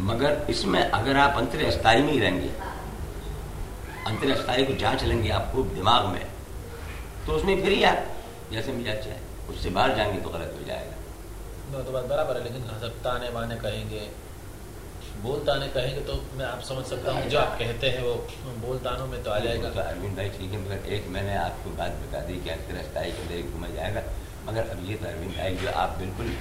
मगर इसमें अगर आप अंतर अस्थाई में ही रहेंगे अंतर अस्थाई को जाँच लेंगे आपको दिमाग में तो उसमें फिर ही आप जैसे मिजाज चाहे उससे बाहर जाएँगे तो गलत हो जाएगा। तो बात बराबर है लेकिन सब ताने बाने कहेंगे बोलताने कहेंगे तो मैं आप समझ सकता हूँ जो आप कहते हैं वो बोल तानों में तो आ जाएगा। तो अरविंद भाई ठीक है मगर एक मैंने आपको बात बता दी कि अंतर अस्थाई के अंदर घूमा जाएगा मगर अब ये तो अरविंद भाई जो आप बिल्कुल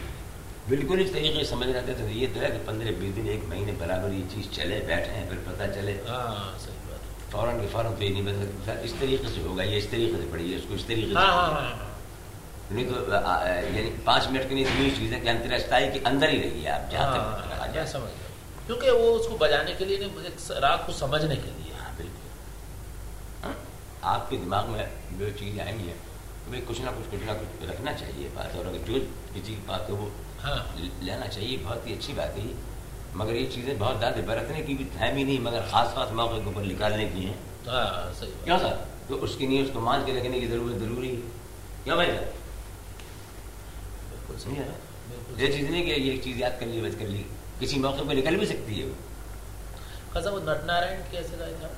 बिल्कुल। इस तरीके से समझ रहे थे तो ये तो है कि पंद्रह बीस दिन एक महीने बराबर ये चीज़ चले बैठे हैं फिर पता चले। हाँ सही बात फ़ौरन के फ़ौरन तो ये नहीं बदल सकता। इस तरीके से होगा ये इस तरीके से पड़ी इसको इस तरीके से हाँ हाँ। नहीं तो यानी पाँच मिनट के लिए इतनी चीज़ है कि के अंदर ही रहिए आप जहाँ तक जाए। समझ क्योंकि वो उसको बजाने के लिए नहीं राग को समझने के लिए। हाँ बिल्कुल। आपके दिमाग में जो चीज़ें आएँगी तो भाई कुछ ना कुछ कुछ ना कुछ रखना चाहिए बात और अगर जो किसी की बात है वो हाँ लेना चाहिए बहुत ही अच्छी बात है मगर ये चीज़ें बहुत ज़्यादा बरतने की भी ही नहीं मगर खास खास मौके के ऊपर निकालने की हैं। हाँ सही क्यों सर? तो उसके लिए उसको मान के रखने की ज़रूरत ज़रूरी है। क्यों भाई सर समझे ये चीज़ नहीं कि ये चीज़ याद कर ली बस कर ली। किसी मौके पर निकल भी सकती है वो। खासा वो नटनारायण कैसे गाया था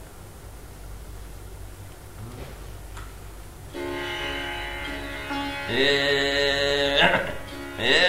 वाह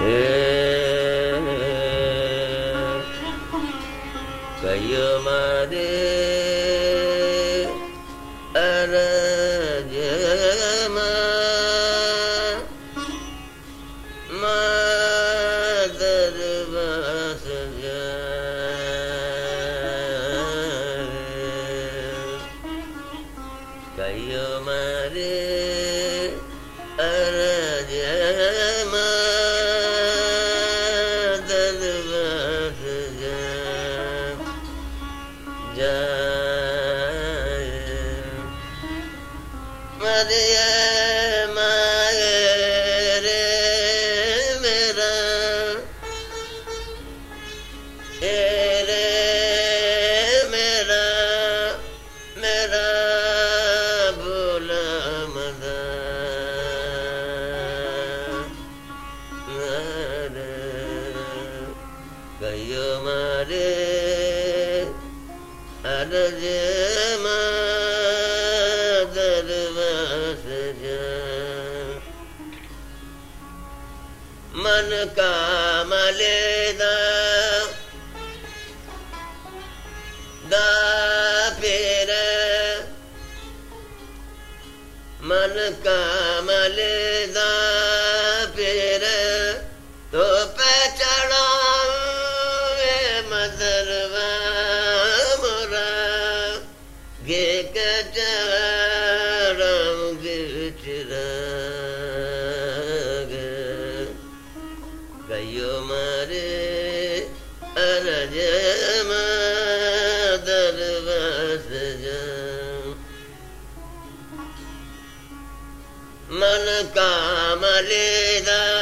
Ee, Kayamadı कमलदा Hallelujah.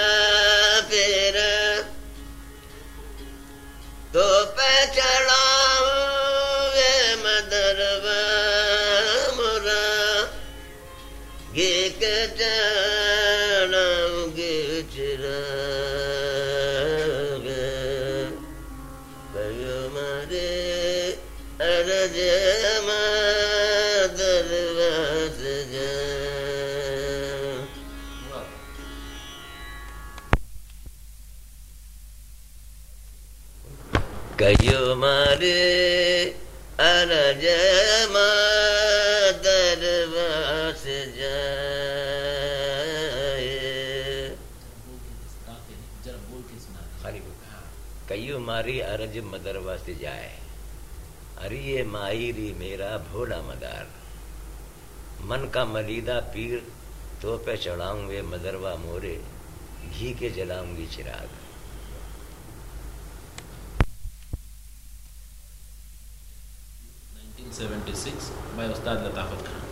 हरी अरज मदर वस्त जाए। हरी अरिये माहिरी मेरा भोला मदार। मन का मलिदा पीर तो पे चढ़ाऊँगे मदरवा मोरे, घी के जलाऊँगी चिराग। Seventy six by Ustad Latafat Khan.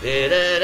Did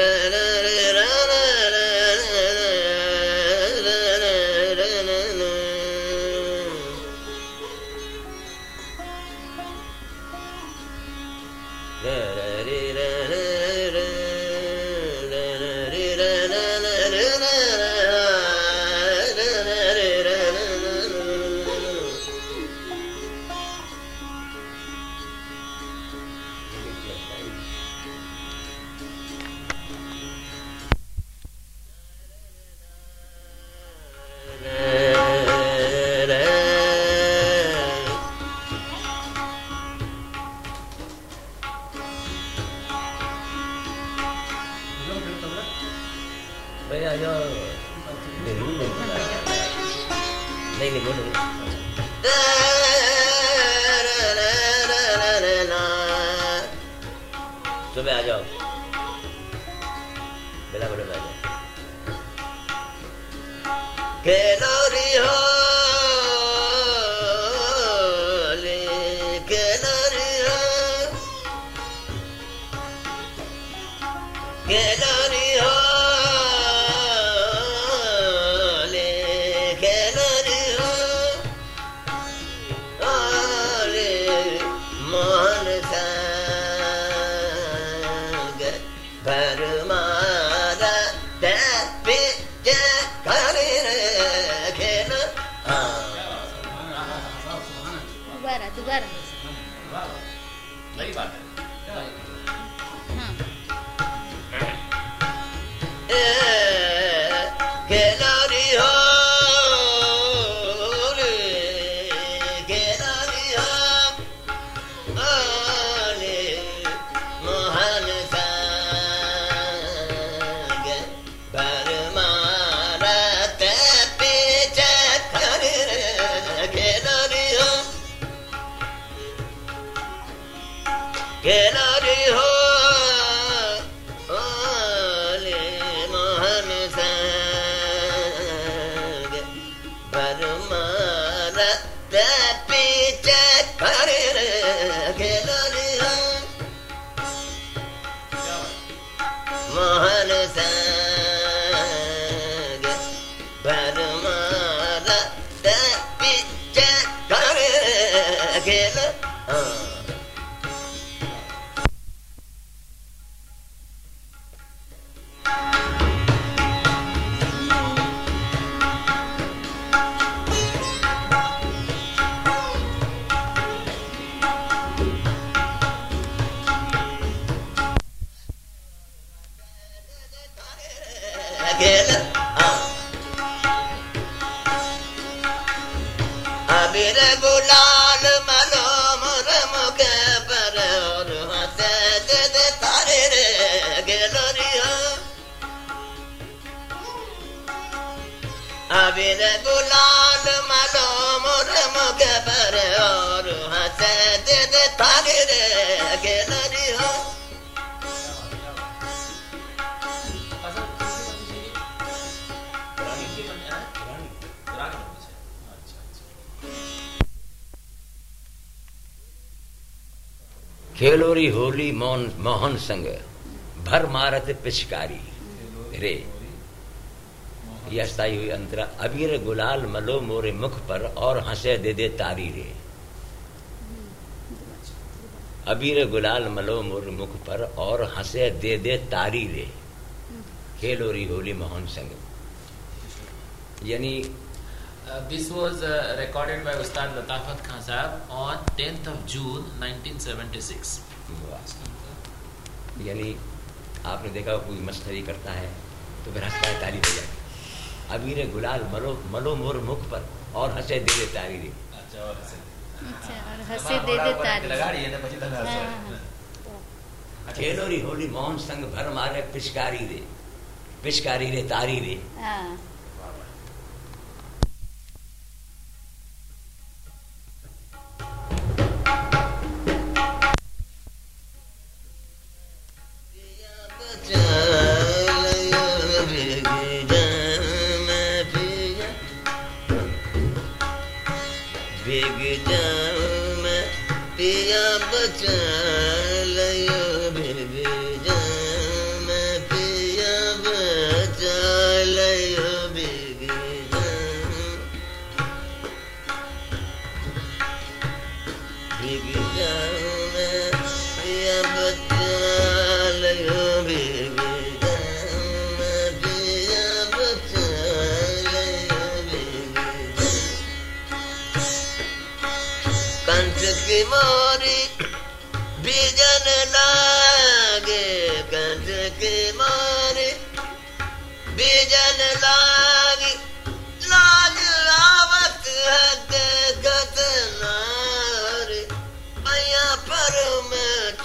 Mohan संग भर मारत पिचकारी। रे। यस्ताई हुई अंतरा अबीर गुलाल मलो मोरे मुख पर और हंसे दे दे तारी रे। अबीर गुलाल मलो मोरे मुख पर और हंसे दे दे तारी रे। खेलोरी होली मोहन संग। यानी Uh, this was uh, recorded by Ustad Latafat Khan Sahab on 10th of June 1976. यानी आपने देखा कोई मस्करी करता है तो फिर हंसता है ताली बजा अबीर गुलाल मलो मलो मोर मुख पर और हंसे दे दे तारी रे। अच्छा और दे। दे ताली। हाँ, खेलोरी होली मोहन संग भर मारे पिचकारी रे पिचकारी रे तारी रे। में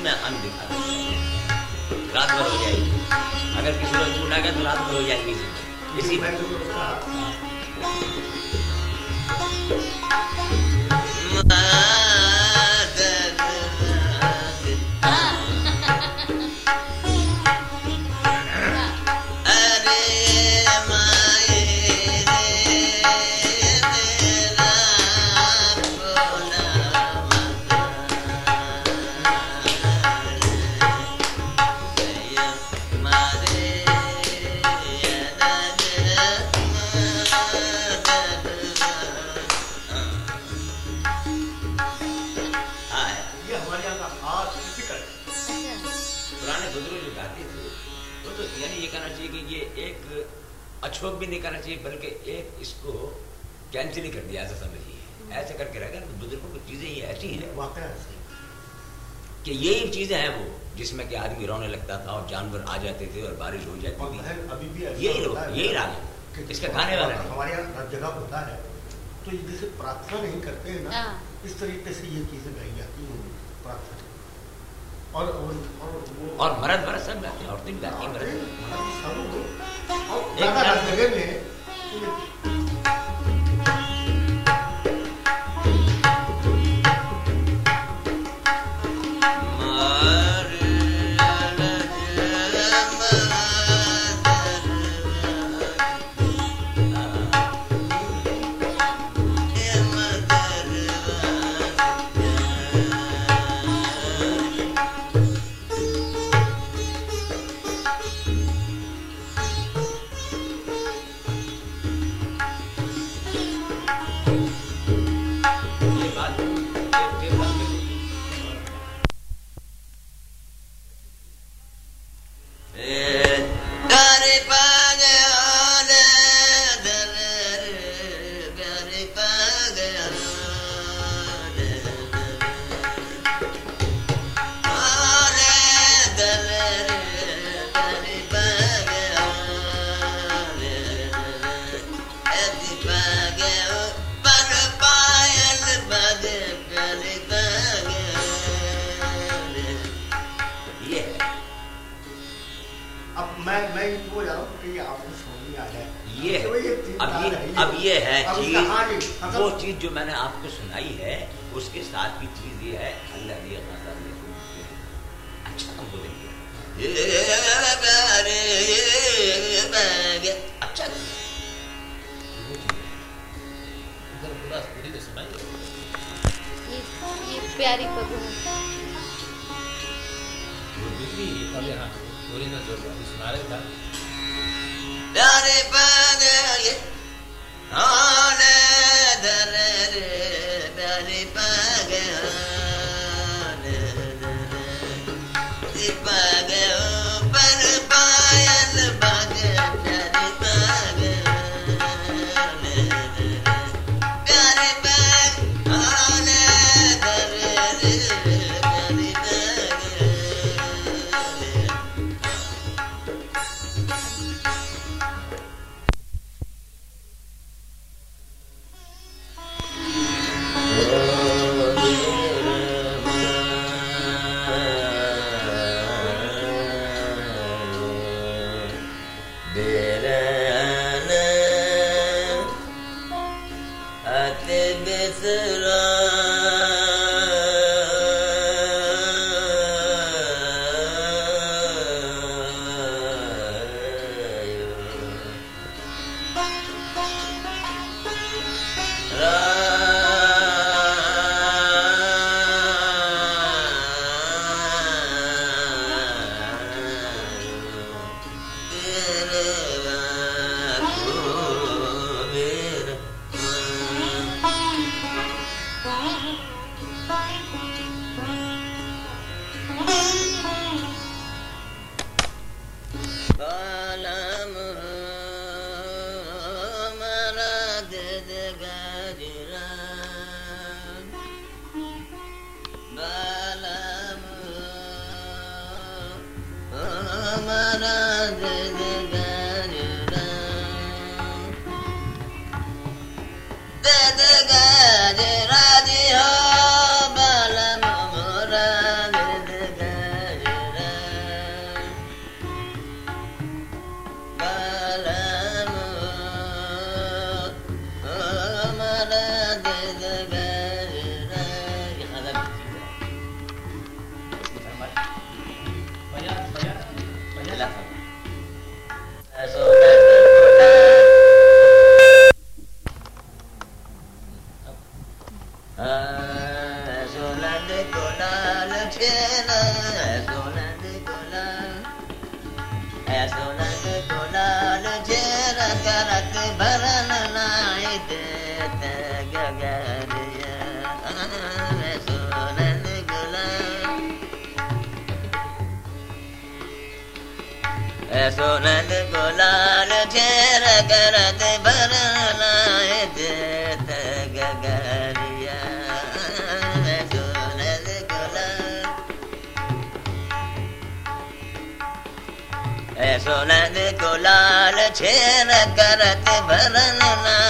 हो मैं अन दिखा रात भर हो जाएगी। अगर किसी को छूटा गया तो रात भर हो जाएगी। इसी में अछोक भी नहीं करना चाहिए बल्कि एक इसको कैंसिल ही कर दिया ऐसा समझिए। ऐसे करके रह तो बुज़ुर्गों की चीज़ें ये ऐसी हैं। सही। कि यही चीज़ें हैं वो जिसमें कि आदमी रोने लगता था और जानवर आ जाते थे और बारिश हो जाती थी। अभी भी यही लोग यही राग है। इसका गाने वाला हमारे यहाँ हर जगह होता है। तो ये जैसे प्रार्थना नहीं करते हैं ना हाँ। इस तरीके से ये चीज़ें गाई जाती हैं प्रार्थना। और और और वो और मर्द मर्द सब गाते हैं औरतें भी गाती हैं मर्द। सालों और एक ज़्यादा मिनट। पूरी तो सुनाइए ये प्यारी पगू वो दूसरी अभी हाँ पूरी ना जो अभी सुना रहे था Dari pagi ada dari dari pagi Sonal गुलाल चेर करत बरनाए देत गगरिया। सोनल गुलाल। सोनल गुलाल छेर करत बरनाए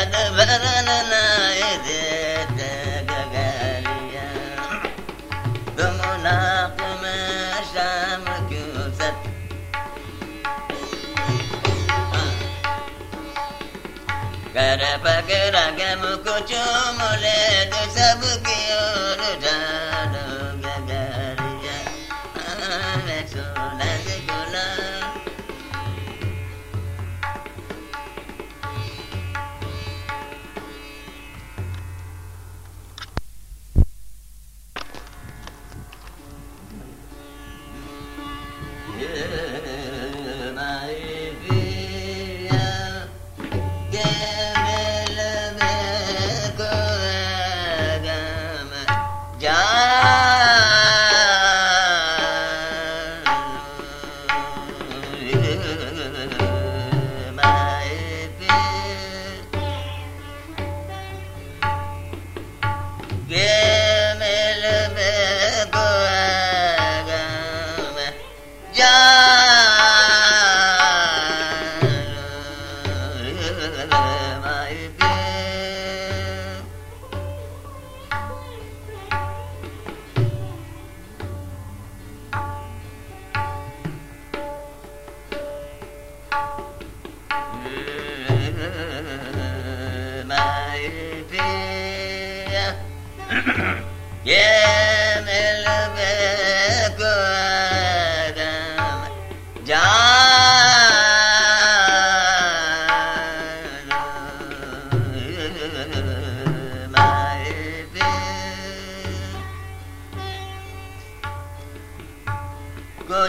कर पकड़ के मुख चूम ले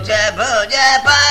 कुछ भुज पर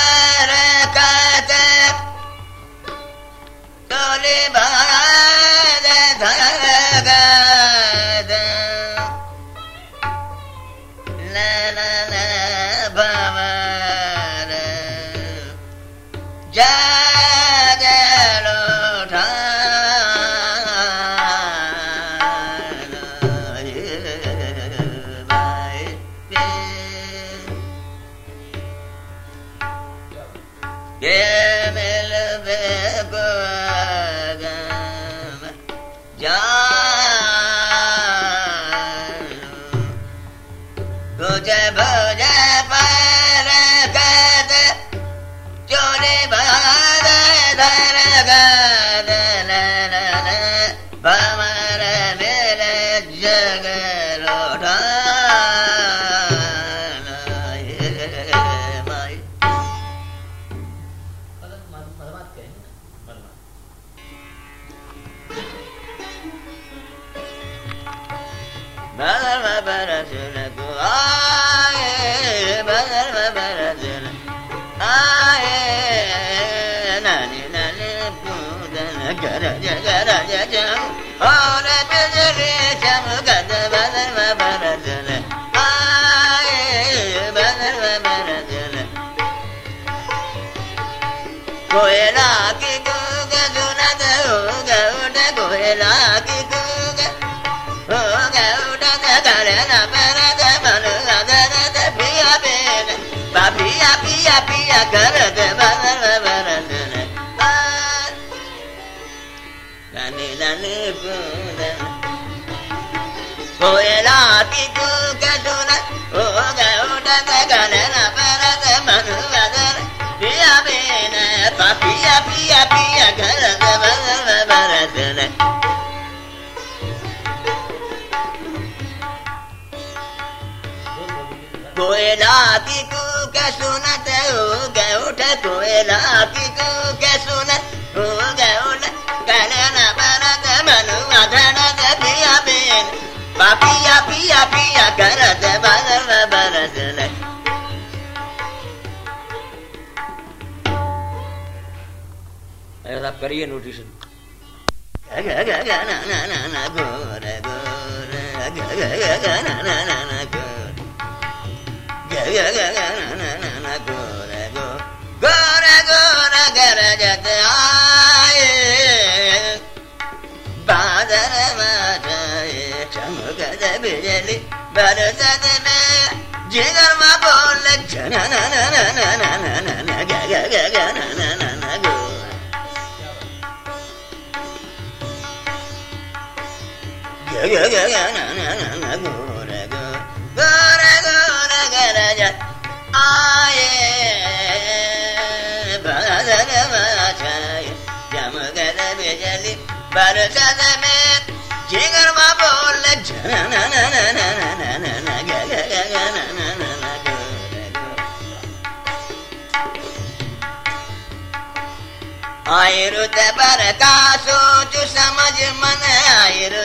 Go ahead. पिया पिया घर बरदन कोयला पिकू के सुनत हो गए उठ कोयला पिकू के सुनत हो गए उठ गलन बरद मनु अधन पिया बेन पिया पिया पिया घर बरद बरदन बरसन आप करिए नोटिशन गोर गोर गर जत आए बादर माए चमकत बिजली बरसत में जिगर मा बोल जन न न न न न न न न ग ग ग ग न न आये आयरु तरका सोच समज मन आयरु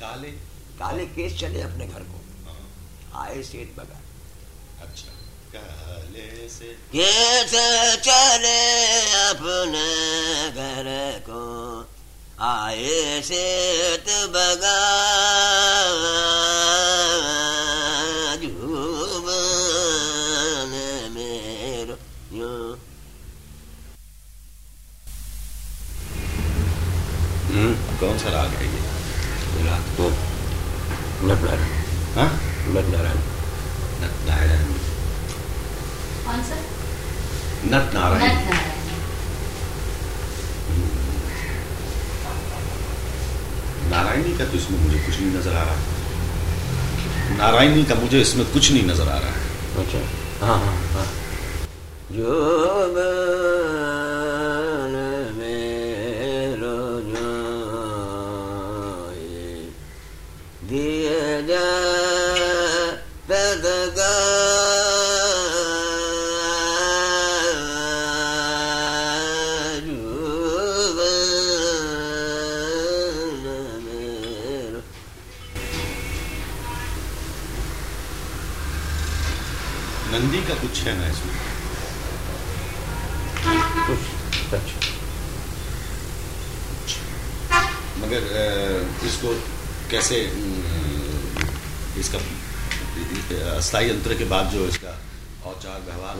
काले। काले केस चले अपने घर को। हाँ, आए सेठ बगा अच्छा। काले से कैसे चले अपने घर को। आए सेठ बगा ज़ुबान मेरो कौन सा राग है नारायणी hmm. का तो इसमें मुझे कुछ नहीं नज़र आ रहा। नारायणी का मुझे इसमें कुछ नहीं नज़र आ रहा। है अच्छा। हाँ हाँ हाँ। जो मगर इसको कैसे इसका अस्थाई यंत्र के बाद जो इसका औचार व्यवहार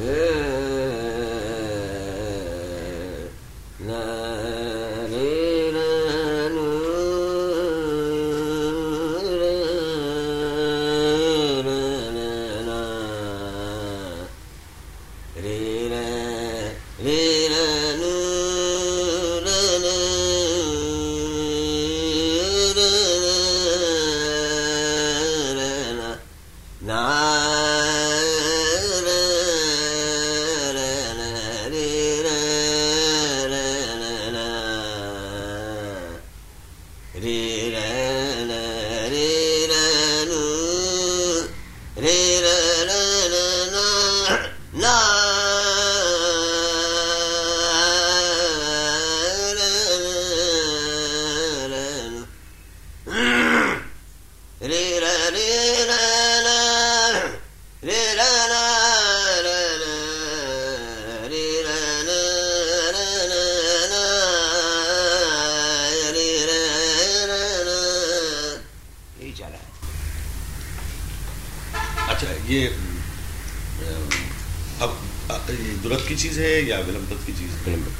दुरत की चीज़ है या विलंबत की चीज़ है? विलंबत।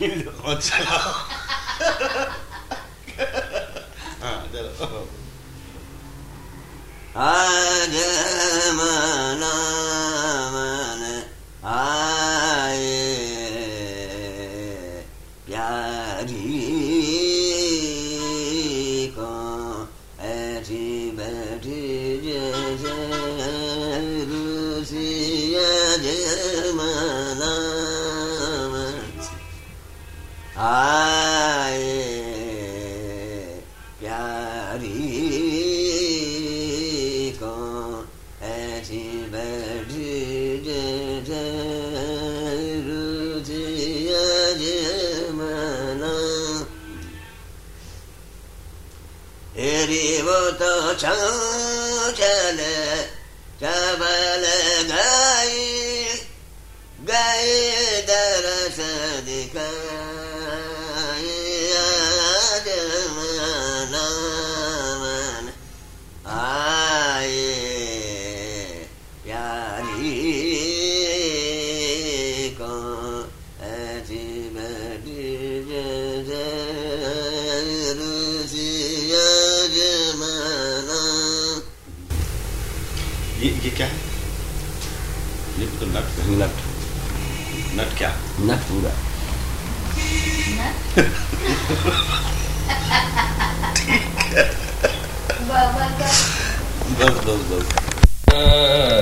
और चलाओ मना çağ çalır Nak juga. Nak. Bagus, bagus, bagus. Uh,